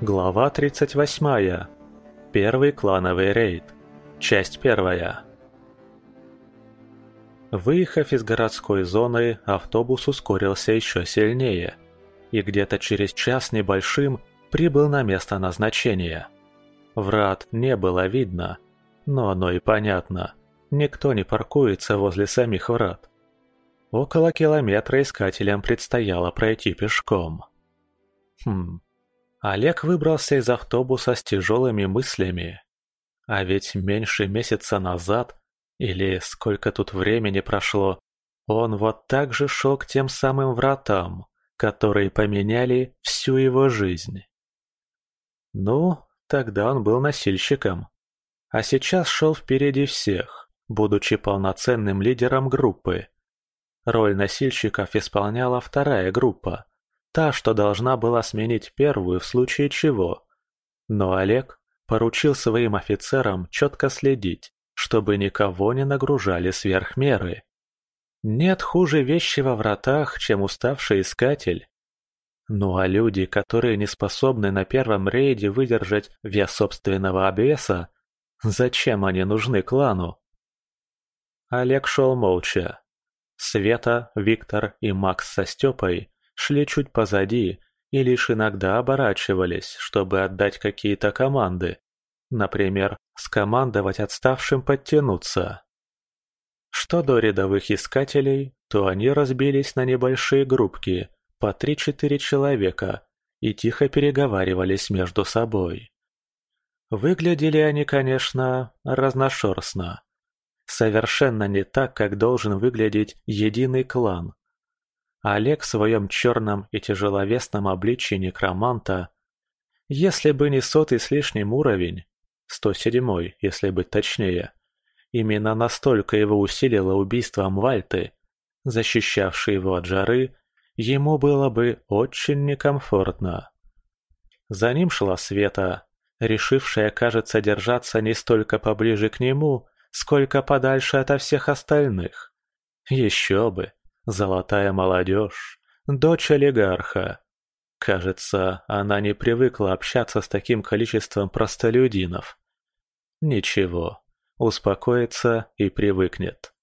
Глава 38. Первый клановый рейд. Часть первая. Выехав из городской зоны, автобус ускорился еще сильнее и где-то через час небольшим прибыл на место назначения. Врат не было видно, но оно и понятно. Никто не паркуется возле самих врат. Около километра искателям предстояло пройти пешком. Хм, Олег выбрался из автобуса с тяжелыми мыслями. А ведь меньше месяца назад, или сколько тут времени прошло, он вот так же шел к тем самым вратам, которые поменяли всю его жизнь. Ну, тогда он был носильщиком. А сейчас шел впереди всех, будучи полноценным лидером группы. Роль носильщиков исполняла вторая группа, Та, что должна была сменить первую в случае чего. Но Олег поручил своим офицерам четко следить, чтобы никого не нагружали сверх меры. Нет хуже вещи во вратах, чем уставший искатель. Ну а люди, которые не способны на первом рейде выдержать вес собственного обвеса, зачем они нужны клану? Олег шел молча. Света, Виктор и Макс со Степой шли чуть позади и лишь иногда оборачивались, чтобы отдать какие-то команды. Например, скомандовать отставшим подтянуться. Что до рядовых искателей, то они разбились на небольшие группки, по 3-4 человека, и тихо переговаривались между собой. Выглядели они, конечно, разношерстно. Совершенно не так, как должен выглядеть единый клан, Олег в своем черном и тяжеловесном обличии некроманта, если бы не сотый с лишним уровень, 107 если быть точнее, именно настолько его усилило убийство Мвальты, защищавшей его от жары, ему было бы очень некомфортно. За ним шла Света, решившая, кажется, держаться не столько поближе к нему, сколько подальше ото всех остальных. Еще бы! Золотая молодежь, дочь олигарха. Кажется, она не привыкла общаться с таким количеством простолюдинов. Ничего, успокоится и привыкнет.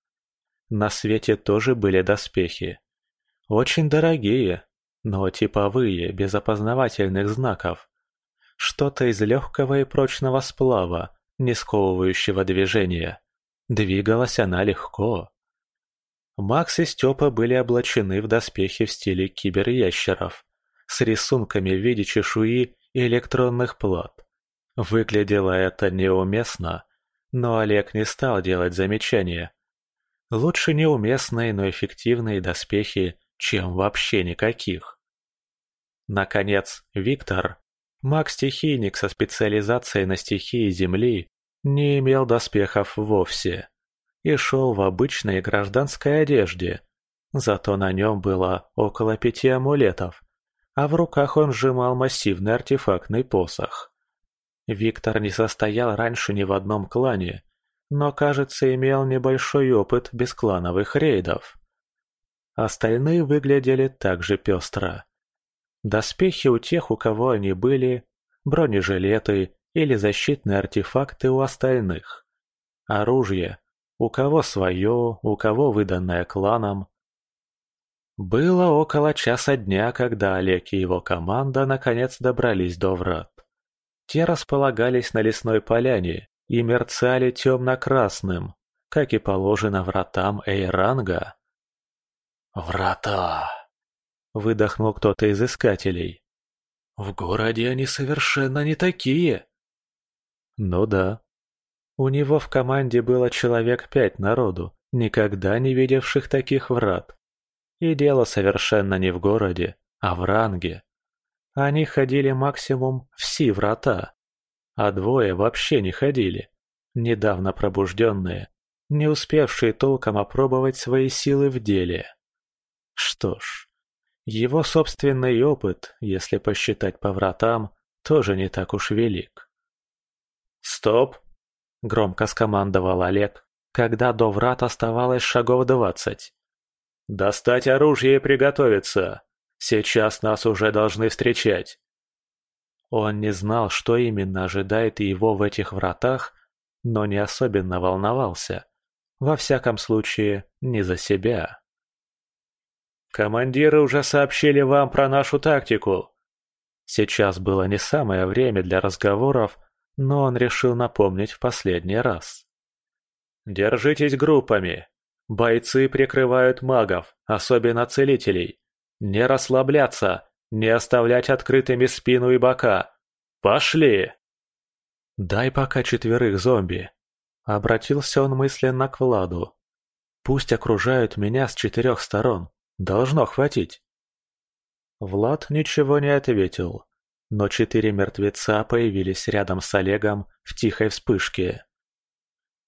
На свете тоже были доспехи. Очень дорогие, но типовые, без опознавательных знаков. Что-то из легкого и прочного сплава, не сковывающего движения. Двигалась она легко. Макс и Степа были облачены в доспехи в стиле киберящеров, с рисунками в виде чешуи и электронных плат. Выглядело это неуместно, но Олег не стал делать замечания. Лучше неуместные, но эффективные доспехи, чем вообще никаких. Наконец, Виктор, маг-стихийник со специализацией на стихии Земли, не имел доспехов вовсе и шел в обычной гражданской одежде. Зато на нем было около пяти амулетов, а в руках он сжимал массивный артефактный посох. Виктор не состоял раньше ни в одном клане, но, кажется, имел небольшой опыт бесклановых рейдов. Остальные выглядели также пестро. Доспехи у тех, у кого они были, бронежилеты или защитные артефакты у остальных. Оружие у кого свое, у кого выданное кланом. Было около часа дня, когда Олег и его команда наконец добрались до врат. Те располагались на лесной поляне и мерцали темно-красным, как и положено вратам Эйранга. «Врата!» — выдохнул кто-то из искателей. «В городе они совершенно не такие!» «Ну да, у него в команде было человек пять народу, никогда не видевших таких врат. И дело совершенно не в городе, а в ранге. Они ходили максимум в си-врата, а двое вообще не ходили, недавно пробужденные, не успевшие толком опробовать свои силы в деле. Что ж, его собственный опыт, если посчитать по вратам, тоже не так уж велик. «Стоп!» Громко скомандовал Олег, когда до врат оставалось шагов двадцать. «Достать оружие и приготовиться! Сейчас нас уже должны встречать!» Он не знал, что именно ожидает его в этих вратах, но не особенно волновался. Во всяком случае, не за себя. «Командиры уже сообщили вам про нашу тактику». Сейчас было не самое время для разговоров, но он решил напомнить в последний раз. «Держитесь группами. Бойцы прикрывают магов, особенно целителей. Не расслабляться, не оставлять открытыми спину и бока. Пошли!» «Дай пока четверых зомби», — обратился он мысленно к Владу. «Пусть окружают меня с четырех сторон. Должно хватить». Влад ничего не ответил, но четыре мертвеца появились рядом с Олегом в тихой вспышке.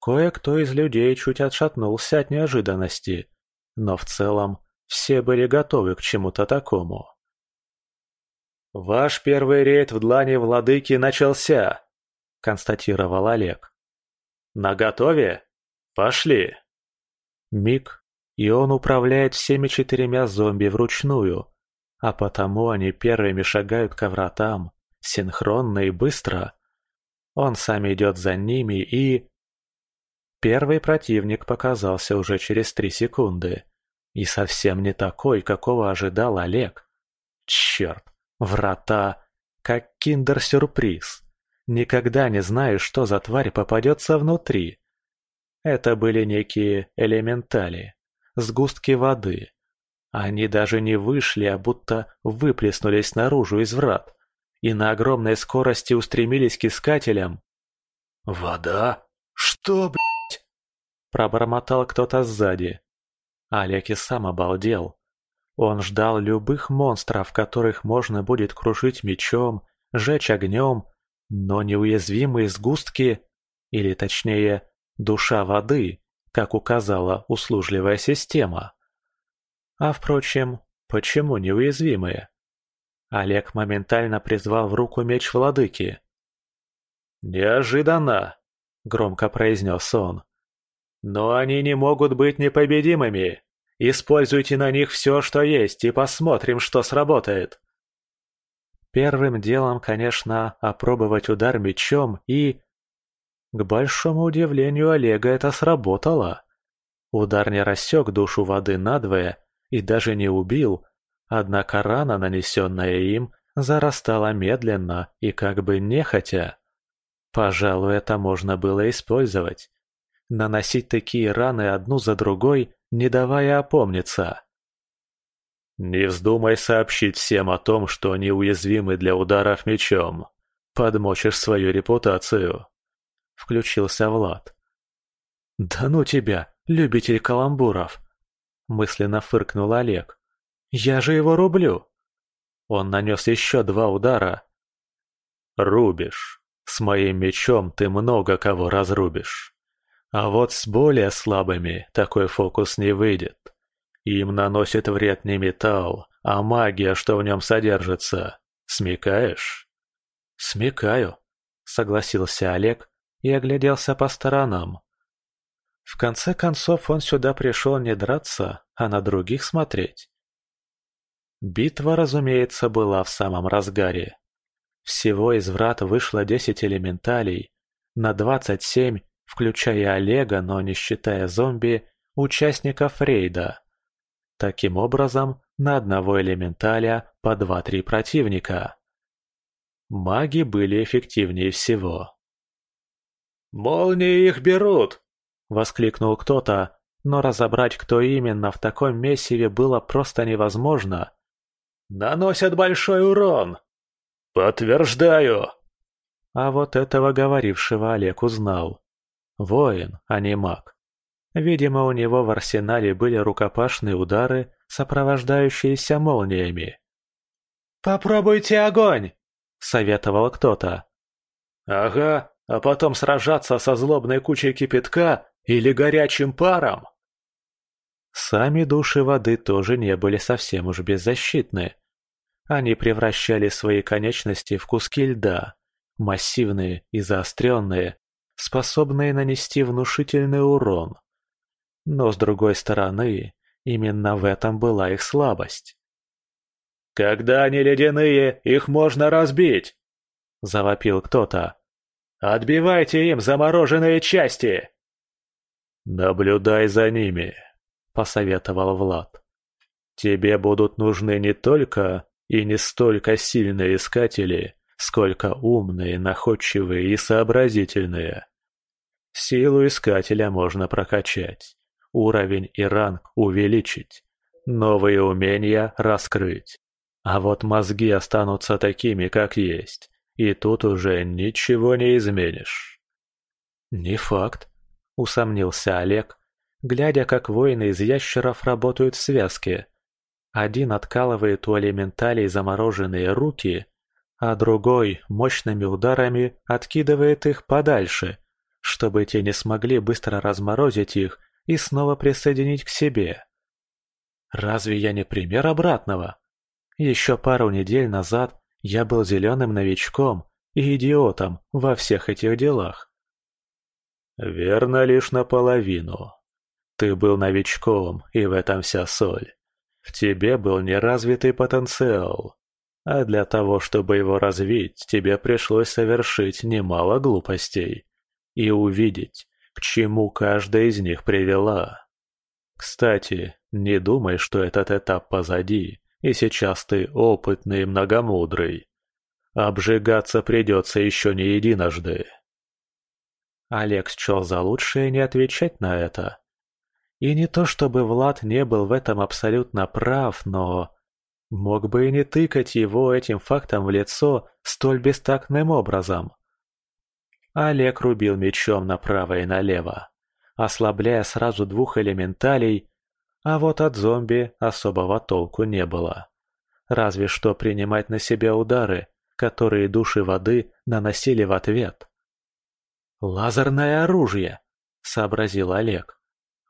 Кое-кто из людей чуть отшатнулся от неожиданности, но в целом все были готовы к чему-то такому. «Ваш первый рейд в длани владыки начался!» – констатировал Олег. «На готове? Пошли!» Миг, и он управляет всеми четырьмя зомби вручную, а потому они первыми шагают к вратам, синхронно и быстро. Он сам идет за ними и... Первый противник показался уже через три секунды. И совсем не такой, какого ожидал Олег. Черт, врата, как киндер-сюрприз. Никогда не знаешь, что за тварь попадется внутри. Это были некие элементали, сгустки воды. Они даже не вышли, а будто выплеснулись наружу из врат и на огромной скорости устремились к искателям. «Вода? Что, блядь?» Пробормотал кто-то сзади. Олег и сам обалдел. Он ждал любых монстров, которых можно будет крушить мечом, жечь огнем, но неуязвимые сгустки, или точнее, душа воды, как указала услужливая система. А впрочем, почему неуязвимые? Олег моментально призвал в руку меч владыки. «Неожиданно!» — громко произнес он. «Но они не могут быть непобедимыми. Используйте на них все, что есть, и посмотрим, что сработает». Первым делом, конечно, опробовать удар мечом и... К большому удивлению Олега это сработало. Удар не рассек душу воды надвое и даже не убил, однако рана, нанесенная им, зарастала медленно и как бы нехотя. Пожалуй, это можно было использовать. Наносить такие раны одну за другой, не давая опомниться. «Не вздумай сообщить всем о том, что они уязвимы для ударов мечом. Подмочишь свою репутацию», — включился Влад. «Да ну тебя, любитель каламбуров!» — мысленно фыркнул Олег. «Я же его рублю!» Он нанес еще два удара. «Рубишь. С моим мечом ты много кого разрубишь. А вот с более слабыми такой фокус не выйдет. Им наносит вред не металл, а магия, что в нем содержится. Смекаешь?» «Смекаю», — согласился Олег и огляделся по сторонам. В конце концов он сюда пришел не драться, а на других смотреть. Битва, разумеется, была в самом разгаре. Всего из врат вышло десять элементалей, на двадцать семь, включая Олега, но не считая зомби, участников рейда. Таким образом, на одного элементаля по 2-3 противника. Маги были эффективнее всего. «Молнии их берут!» — воскликнул кто-то, но разобрать, кто именно в таком месиве было просто невозможно. «Наносят большой урон!» «Подтверждаю!» А вот этого говорившего Олег узнал. Воин, а не маг. Видимо, у него в арсенале были рукопашные удары, сопровождающиеся молниями. «Попробуйте огонь!» — советовал кто-то. «Ага, а потом сражаться со злобной кучей кипятка или горячим паром!» Сами души воды тоже не были совсем уж беззащитны. Они превращали свои конечности в куски льда, массивные и заостренные, способные нанести внушительный урон. Но с другой стороны, именно в этом была их слабость. «Когда они ледяные, их можно разбить!» — завопил кто-то. «Отбивайте им замороженные части!» «Наблюдай за ними», — посоветовал Влад. «Тебе будут нужны не только и не столько сильные искатели, сколько умные, находчивые и сообразительные. Силу искателя можно прокачать, уровень и ранг увеличить, новые умения раскрыть. А вот мозги останутся такими, как есть, и тут уже ничего не изменишь. «Не факт», — усомнился Олег, глядя, как воины из ящеров работают в связке. Один откалывает у элементалей замороженные руки, а другой мощными ударами откидывает их подальше, чтобы те не смогли быстро разморозить их и снова присоединить к себе. Разве я не пример обратного? Еще пару недель назад я был зеленым новичком и идиотом во всех этих делах. Верно лишь наполовину. Ты был новичком, и в этом вся соль. В тебе был неразвитый потенциал. А для того, чтобы его развить, тебе пришлось совершить немало глупостей. И увидеть, к чему каждая из них привела. Кстати, не думай, что этот этап позади, и сейчас ты опытный и многомудрый. Обжигаться придется еще не единожды. Олег счел за лучшее не отвечать на это. И не то чтобы Влад не был в этом абсолютно прав, но... Мог бы и не тыкать его этим фактом в лицо столь бестактным образом. Олег рубил мечом направо и налево, ослабляя сразу двух элементалей а вот от зомби особого толку не было. Разве что принимать на себя удары, которые души воды наносили в ответ. «Лазерное оружие!» — сообразил Олег.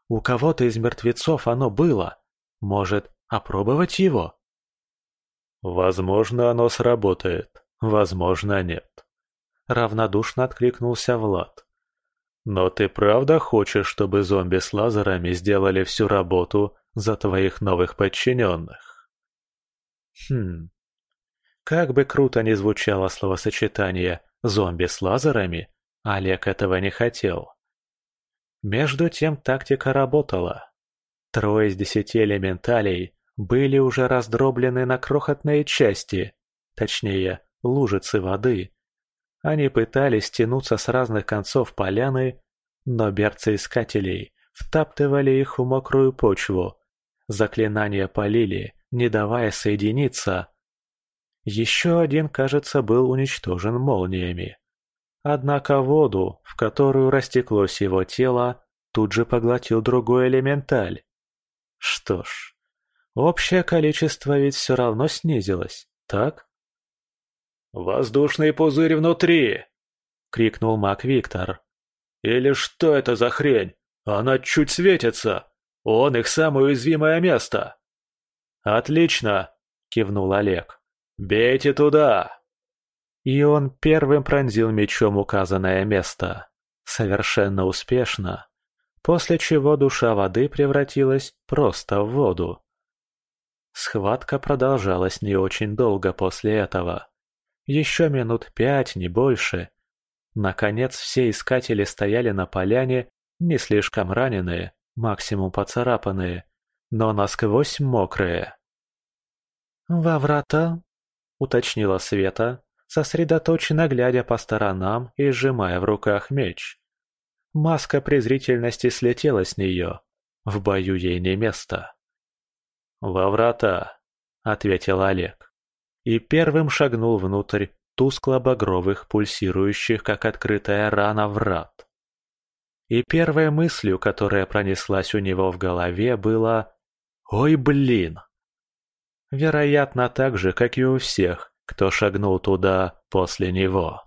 «У кого-то из мертвецов оно было. Может, опробовать его?» «Возможно, оно сработает, возможно, нет», — равнодушно откликнулся Влад. Но ты правда хочешь, чтобы зомби с лазерами сделали всю работу за твоих новых подчиненных? Хм. Как бы круто ни звучало словосочетание «зомби с лазерами», Олег этого не хотел. Между тем тактика работала. Трое из десяти элементалей были уже раздроблены на крохотные части, точнее, лужицы воды, они пытались тянуться с разных концов поляны, но берцы искателей втаптывали их в мокрую почву. Заклинания полили, не давая соединиться. Еще один, кажется, был уничтожен молниями. Однако воду, в которую растеклось его тело, тут же поглотил другой элементаль. Что ж, общее количество ведь все равно снизилось, так? «Воздушный пузырь внутри!» — крикнул маг Виктор. «Или что это за хрень? Она чуть светится! Он их самое уязвимое место!» «Отлично!» — кивнул Олег. «Бейте туда!» И он первым пронзил мечом указанное место. Совершенно успешно. После чего душа воды превратилась просто в воду. Схватка продолжалась не очень долго после этого. Еще минут пять, не больше. Наконец все искатели стояли на поляне, не слишком раненые, максимум поцарапанные, но насквозь мокрые. «Во врата?» — уточнила Света, сосредоточенно глядя по сторонам и сжимая в руках меч. Маска презрительности слетела с нее. В бою ей не место. «Во врата», — ответил Олег и первым шагнул внутрь тускло-багровых, пульсирующих, как открытая рана, врат. И первой мыслью, которая пронеслась у него в голове, было «Ой, блин!». Вероятно, так же, как и у всех, кто шагнул туда после него.